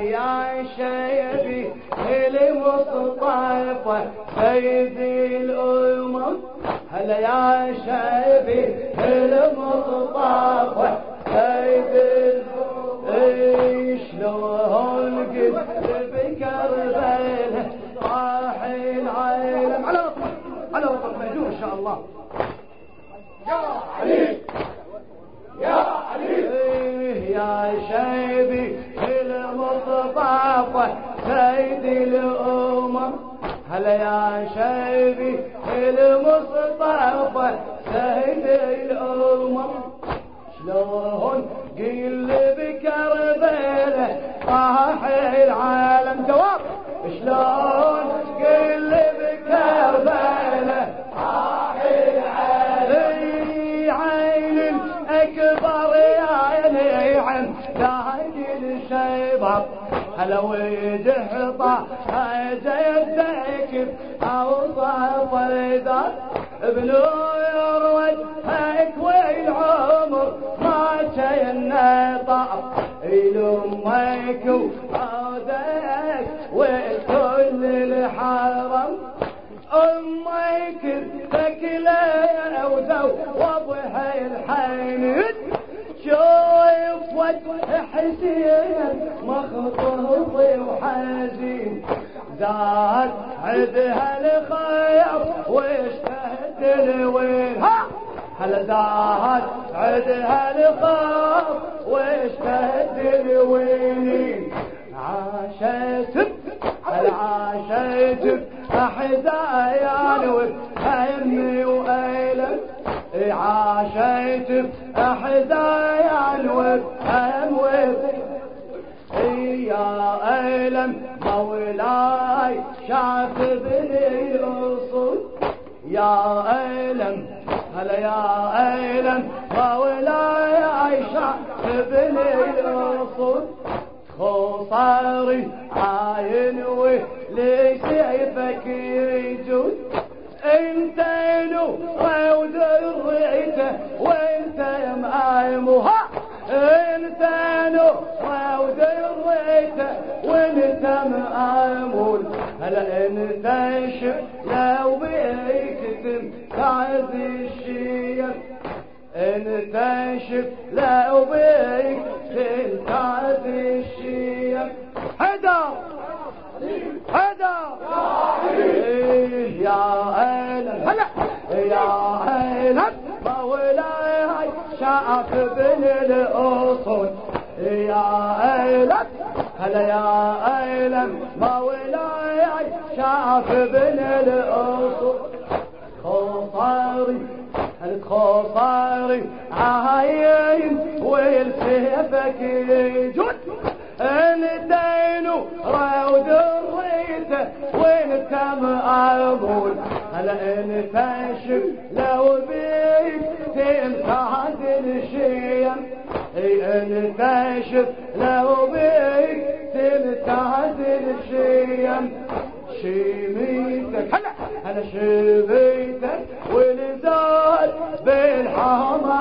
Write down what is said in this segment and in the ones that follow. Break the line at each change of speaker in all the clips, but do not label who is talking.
يا شيبي المصطفى سيدي الأمم هلا يا شيبي المصطفى سيدي شلون قد بكربله راح العالم على وطن على وطن مهجور ان شاء الله
يا علي. يا علي
يا شيبي المصطفى سيد الأمم. هلا يا شيبي المصطفى سيد الأمم؟ شلون قل بكربله طاح العالم؟ جواب! شلون قل بكربله طاح العالم؟ عين أكبر يا عيني هلا ويدحطه جدك اوصاف الدار ابنو يروج. هيك والعمر ما كان طعم لامك وعودك وكل الحرم. أمك ثكلة وضوضها الحنين شوف وجه حسين مخطوط وحزين. زاد عدها الخير واشتهت الوين ها! هلا زاد عدها الخير واشتهت الوين عاشت هل عاشت احزايان وهمي وأيلم عاشت احزايان وهم يا ألم مولاي شاف بني الأصول يا ألم هلا يا ألم مولاي شاف بني الأصول خصاري عاين ولسيفك يجود. انت نور ودريته وانت مآمها انت نور ودريته وانت مآمول هلا انت لو بيك تنتعز الشيم انت لو بيك تنتعز الشيم هدا هدا يا أهلا هلا يا أهلا مولاي شاف بن الأصول. يا أهلا هلا يا أهلا مولاي شاف بن الأصول. خصاري الخصاري عاين والسيفك يجود. الدين راود الريته وانت مقبول هلا انت شف لو بيك تنتهد الشيم أي انت شف لو بيك تنتهد الشيم شيميتك هلا. هلا شبيتك ولزال بالحرم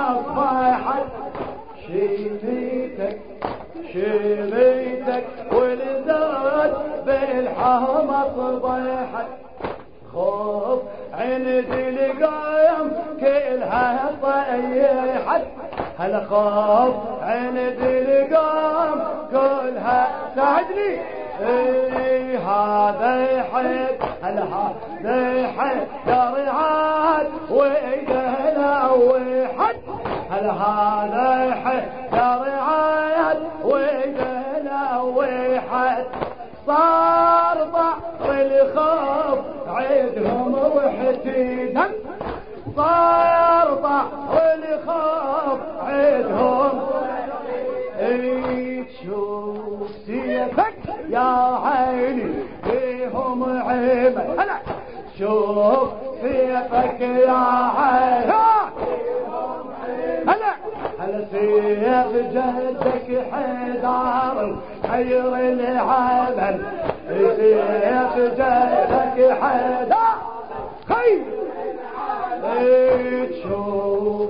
هلا خوف عند القايم كلها ساعدني اي هذا يحب هلا هذا يحب درعات وايده لوحت هلا هذا يحب درعات وايده لوحت صار بحر الخوف عيدهم وحتيدم صار بحر الخوف عيدهم تشوف سيفك يا عيني فيهم عيب هلا. شوف سيفك يا عيني هلا. هلا سيف جدك حيدار خير العمل سيف جدك حيدار خير تشوف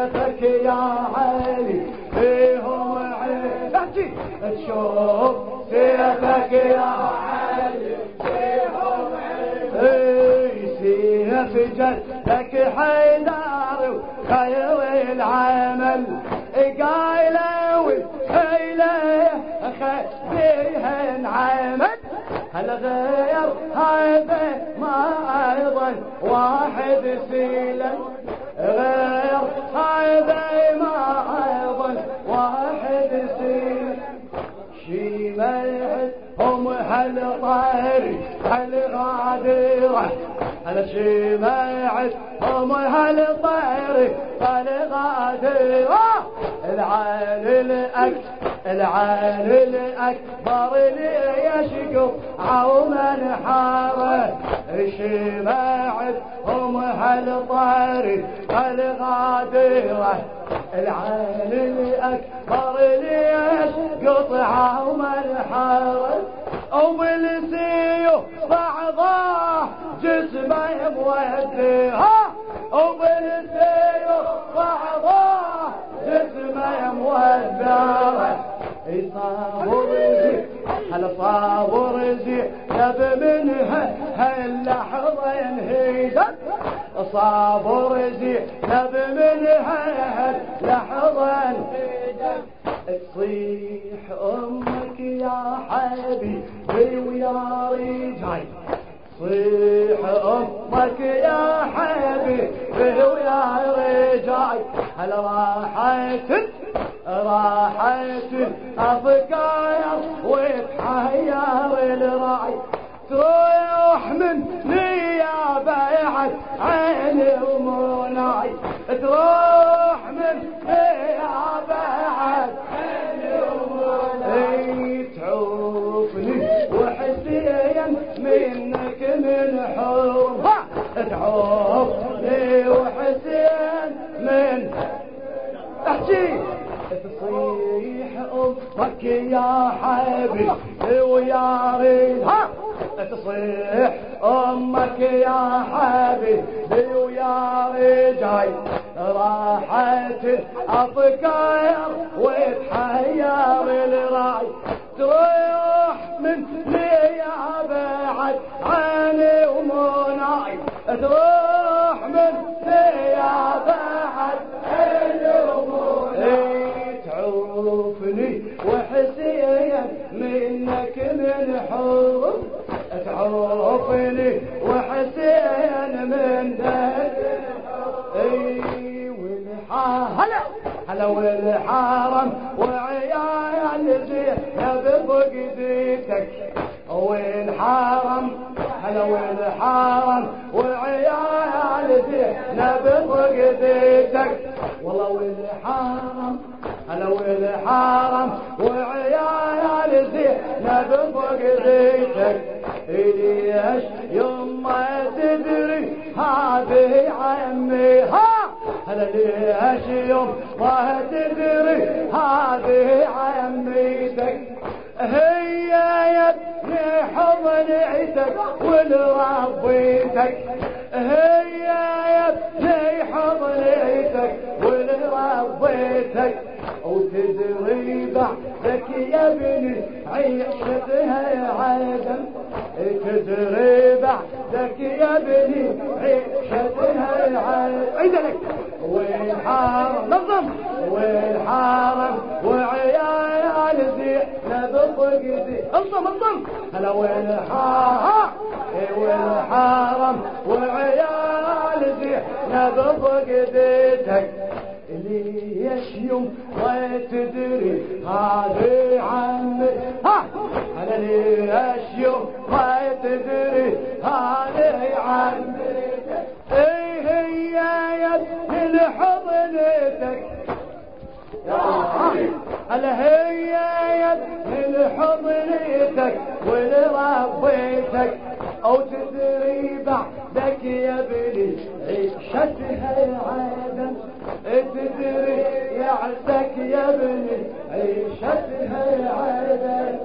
سيفك يا علي فيهم احكي تشوف سيفك يا علي سيف جدك حيدار خير العمل. قايله وخيله خيرها عمل. هل غير هذا ما أيضا؟ واحد سيلا. غير هذا ما أيضا واحد سيلا شي هم هل طير هم هل طير هل غادرة العين الأكبر العين الأكبر لي يشقف عوما حارة. شماعت هم هالطاري هالغادرة العين الأكبر لي يشقف عوما حارة. وبالسيوف بعضاه جسمه موديها وبالسيوف بعضاه جسمه موداره صابر زي هل صابر زي نب منها هاللحظة ينهيدت صابر زي نب منها هاللحظة تصيح أمك يا حبيبي ويا رجاي. صيح أمك يا حبيبي ويا رجاي. هل راحت راحت افكار وتحير الراعي تروح من يا بيعت عيني ومناي تروح أمك يا حبيبي ويا رجاي راحت افكار وتحير الراي تروح من يا بعد عيني ومناي تروح من يا هلا والحرم وعيال زينب بقديتك والحرم هلا والحرم وعيال زينب بقديتك والله والحرم هلا والحرم وعيال زينب بقديتك ليش يوم ما تدري؟ هذه عمي. ها! هلا ليش يوم ما تدري هذه عميتك هي ابني حضن عيتك ولربيتك هي ابني حضن عيتك ولربيتك وتدري بعدك يا ابني عيشتها عدم تدري بعدك يا ابني والحرم وعيال زينب فقدي انظم انظم هلا والحرم والحرم وعيال زينب فقدتك ليش يوم ما تدري هذه عمي. ها. أنا ليش يوم ما هلا هي يا من ولربيتك أو تدري بعدك يا ابني عيشتها عدم تدري يا عزك يا ابني عيشتها عدم